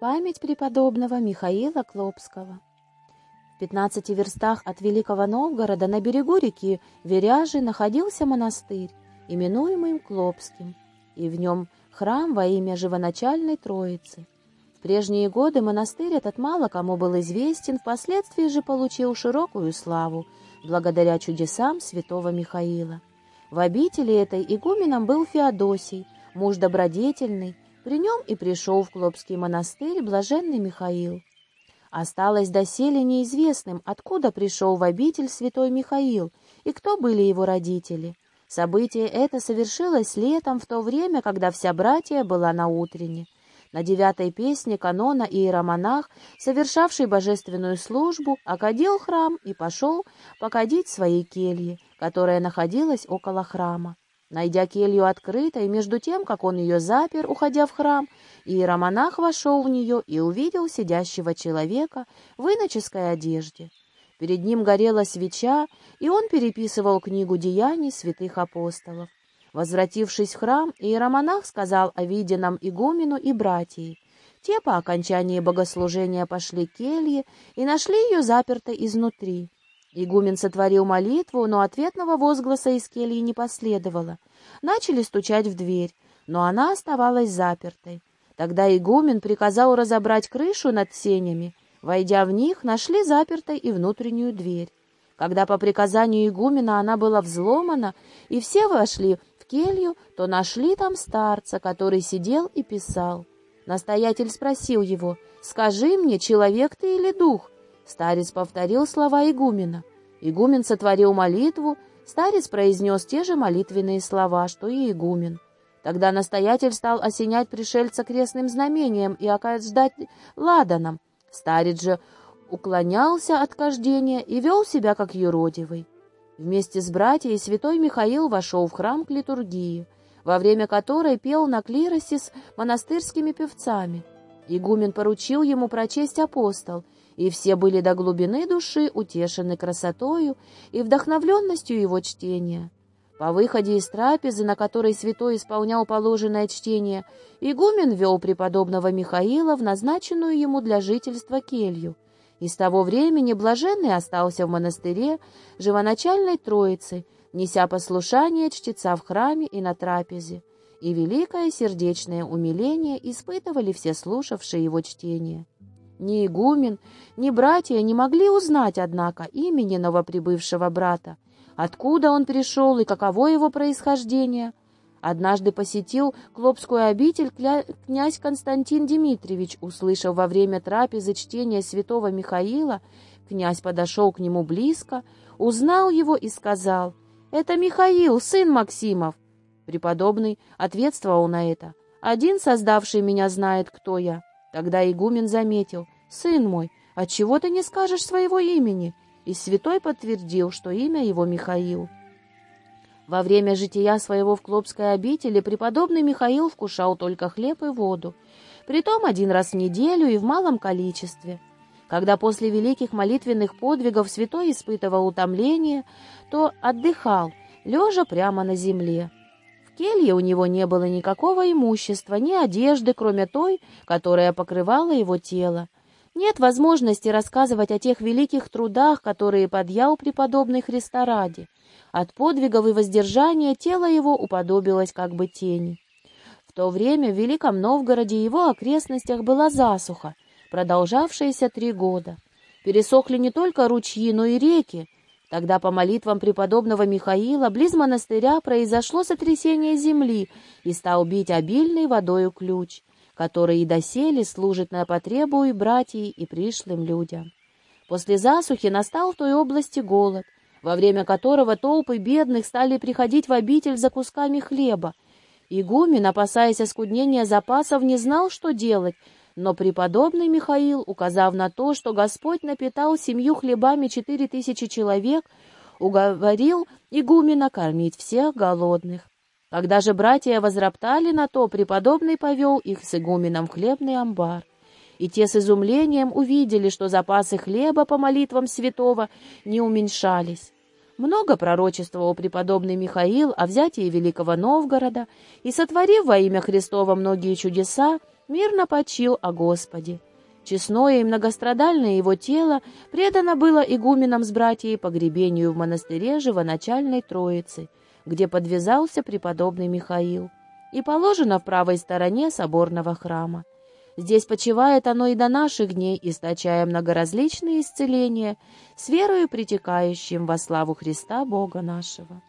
Память преподобного Михаила Клопского. В пятнадцати верстах от Великого Новгорода на берегу реки Веряжи находился монастырь, именуемый Клопским, и в нем храм во имя Живоначальной Троицы. В прежние годы монастырь этот мало кому был известен, впоследствии же получил широкую славу, благодаря чудесам святого Михаила. В обители этой игуменом был Феодосий, муж добродетельный, при нем и пришел в Клопский монастырь блаженный Михаил. Осталось доселе неизвестным, откуда пришел в обитель святой Михаил и кто были его родители. Событие это совершилось летом, в то время, когда вся братья была на утренне. На девятой песне канона иеромонах, совершавший божественную службу, окадил храм и пошел покадить своей кельи, которая находилась около храма. Найдя келью открытой, между тем, как он ее запер, уходя в храм, иеромонах вошел в нее и увидел сидящего человека в иноческой одежде. Перед ним горела свеча, и он переписывал книгу деяний святых апостолов. Возвратившись в храм, иеромонах сказал о виденном игумену и братьей. Те по окончании богослужения пошли к келье и нашли ее запертой изнутри. Игумен сотворил молитву, но ответного возгласа из кельи не последовало. Начали стучать в дверь, но она оставалась запертой. Тогда игумен приказал разобрать крышу над сенями. Войдя в них, нашли запертой и внутреннюю дверь. Когда по приказанию игумена она была взломана, и все вошли в келью, то нашли там старца, который сидел и писал. Настоятель спросил его, «Скажи мне, человек ты или дух?» Старец повторил слова игумена. Игумен сотворил молитву, старец произнес те же молитвенные слова, что и игумен. Тогда настоятель стал осенять пришельца крестным знамением и ждать ладаном. Старец же уклонялся от кождения и вел себя как юродивый. Вместе с братьей святой Михаил вошел в храм к литургии, во время которой пел на клиросе с монастырскими певцами. Игумен поручил ему прочесть апостол, и все были до глубины души утешены красотою и вдохновленностью его чтения. По выходе из трапезы, на которой святой исполнял положенное чтение, игумен вел преподобного Михаила в назначенную ему для жительства келью. И с того времени блаженный остался в монастыре живоначальной Троицы, неся послушание чтеца в храме и на трапезе. И великое сердечное умиление испытывали все слушавшие его чтение. Ни игумен, ни братья не могли узнать, однако, имени новоприбывшего брата, откуда он пришел и каково его происхождение. Однажды посетил Клопскую обитель князь Константин Дмитриевич, услышав во время трапезы чтения святого Михаила, князь подошел к нему близко, узнал его и сказал, «Это Михаил, сын Максимов». Преподобный ответствовал на это, «Один создавший меня знает, кто я». Тогда игумен заметил, «Сын мой, отчего ты не скажешь своего имени?» И святой подтвердил, что имя его Михаил. Во время жития своего в Клопской обители преподобный Михаил вкушал только хлеб и воду, притом один раз в неделю и в малом количестве. Когда после великих молитвенных подвигов святой испытывал утомление, то отдыхал, лежа прямо на земле. Келье у него не было никакого имущества, ни одежды, кроме той, которая покрывала его тело. Нет возможности рассказывать о тех великих трудах, которые подъял преподобный Христа ради. От подвигов и воздержания тело его уподобилось как бы тени. В то время в Великом Новгороде и его окрестностях была засуха, продолжавшаяся три года. Пересохли не только ручьи, но и реки. Тогда по молитвам преподобного Михаила близ монастыря произошло сотрясение земли и стал бить обильной водою ключ который и доселе служит на потребу и братьей, и пришлым людям. После засухи настал в той области голод, во время которого толпы бедных стали приходить в обитель за кусками хлеба. Игумен, опасаясь оскуднения запасов, не знал, что делать, но преподобный Михаил, указав на то, что Господь напитал семью хлебами четыре тысячи человек, уговорил игумена кормить всех голодных. Когда же братья возроптали на то, преподобный повел их с игуменом в хлебный амбар. И те с изумлением увидели, что запасы хлеба по молитвам святого не уменьшались. Много пророчествовал преподобный Михаил о взятии Великого Новгорода, и, сотворив во имя Христова многие чудеса, мирно почил о Господе. Честное и многострадальное его тело предано было игуменам с братьей погребению в монастыре Живоначальной Троицы, где подвязался преподобный Михаил, и положено в правой стороне соборного храма. Здесь почивает оно и до наших дней, источая многоразличные исцеления, с верою притекающим во славу Христа Бога нашего.